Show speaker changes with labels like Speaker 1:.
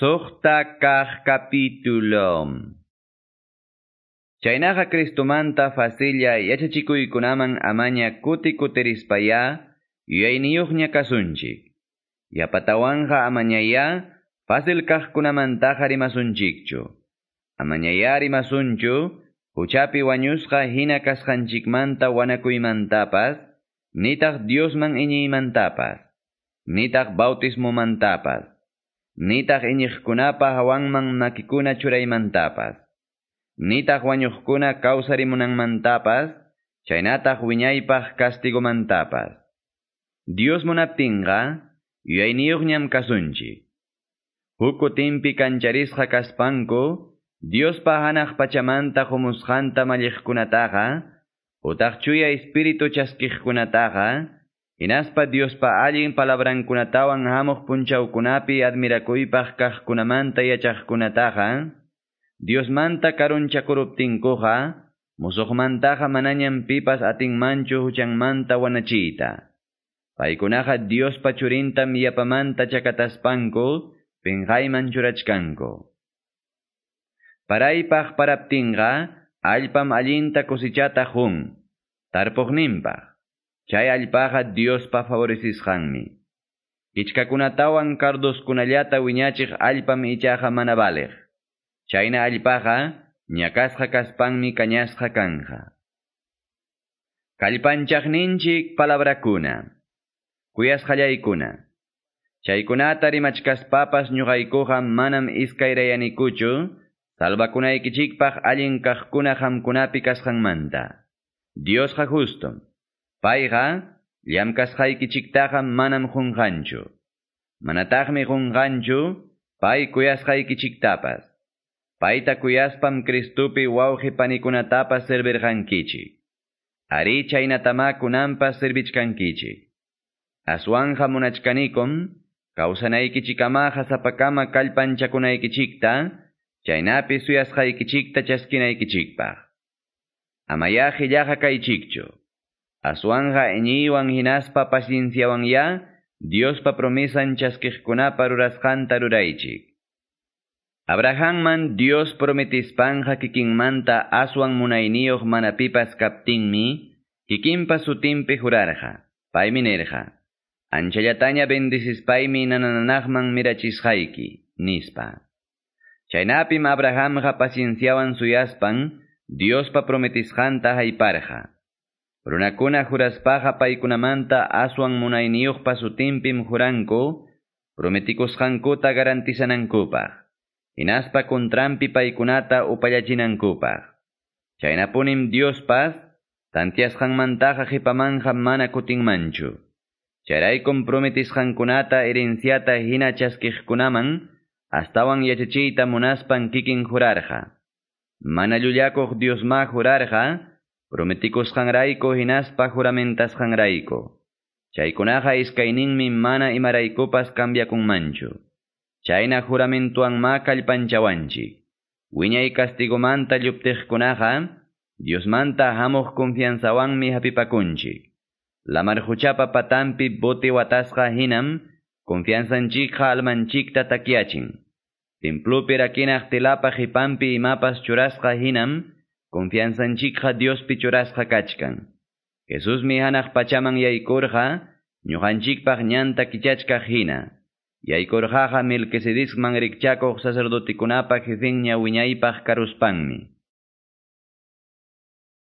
Speaker 1: Suhta kah capítulo. Chaynaqa Cristumanta facilla yachachikuykunaman amaña kuti kutirispaya yuyayniyuqña kasunchik. Yapatawanja amañaya fácil kaqkunamantaqa rimasunchikchu. Amañaya rimasunchu huchapi wañusqa hina kasqanchikmanta wanakuymantapas nitaq Diosman iñiymantapas nitaq bautismomantapas nitaq iñiqkunapa hawanman makikuna churaymantapas, nitaq wañuqkuna kawsarimunanmantapas, chaynataq wiñaypaq castigomantapas. Dios munaptinqa, yuyayniyuqñam kasunchi. Huk kutinpi kancharisqa kaspanku, Diospa hanaq pachamanta humusqanta malliqkunataqa, utaq chuya espiritu chaskiqkunataqa, Hinaspa Diospa allin palabrankunatawan hamuq punchawkunapi admirakuypaq kaqkunamanta yachaqkunataqa, Diosmanta karunchakuruptinkuqa, musuqmantaqa manañam pipas atinmanchu huchanmanta wanachiyta. Paykunaqa Diospa churintam yapamanta chakataspanku, pinqayman churachkanku. Paraypaq paraptinqa, allpam allinta kusichata hun, tarpuqninpaq. Chay allpaqa Diospa favorecisqanmi. Ichkakunatawan kardoskunallata wiñachiq allpam ichaqa mana baleq. Chayna allpaqa ñakasqa kaspanmi kañasqa kanja. Kallpanchaqninchik palabrakuna. Kuyasqallaykuna. Chaykunata rimachkaspapas ñuqaykuqa manam iskayrayanikuchu, salvakunaykichikpaq allin kaqkuna hamkunapi kasqanmanta. Diosqa justum. Payqa llamkasqaykichiktaqa manam qunqanchu. Manataqmi qunqanchu pay kuyasqaykichiktapas. Payta kuyaspam Cristupi wawqi panikunatapas servirqankichik. Ari chaynatama kunanpas servichkankichik. Aswanja munachkanikum, kawsanaykichikamaqa sapakama kallpanchakunaykichikta, chaynapi suyasqaykichikta chaskinaykichikpaq. Amaya qillaqa kaychikchu. Aswanja iñiywan hinaspa pacienciawan ya, Diospa promisan chaskiqkunapa rurasqanta. Abrahamman Dios prometispanja kikinmanta aswan munayniyuq mana pipas kaptinmi, kikinpa sutinpi jurarja, paymi nerja. Anchallataña bendicispaymi nanananaqman mirachisqayki, nispa. Chaynapim Abrahamqa pacienciawan suyaspan, Diospa prometisqanta hayparja. Runakuna juraspaqa paykunamanta aswan munayniyuqpa sutinpim juranku, prometikusqankuta garantizanankupaq. Hinaspa kontrampi paykunata upallachinankupaq. Chaynapunim Diospas, tantiasqanmantaqa qhipamanja mana kutinmanchu. Chayraykum prometisqankunata herenciata hina chaskiqkunaman, astawan yachachiyta munaspan kikin jurarja. Mana llullakuq Diosma jurarja, Prometikusqanrayku hinaspa juramentasqanrayku. Chaykunaqa iskayninmi mana imaraykupas cambiakunmanchu. Chayna juramentuwanma kallpanchawanchik. Wiñay castigomanta lluptiqkunaqa, Diosmanta hamuq confianzawanmi hapipakunchik. Lamar huchapa patampi bote watasqa hinam, confianzanchikqa almanchikta takiachin. Templupi rakinaq tilapa hipanpi imapas churasqa hinam, confianzanchikqa Dios pichurasqa kachkan. Jesús mi hanaq pachaman yaykurqa, ñuqanchikpaq ñanta kichachkaq hina. Yaykurqaqa Melquisedecman rikchakuq sacerdotikunapa jefinña wiñaypaq karuspanmi.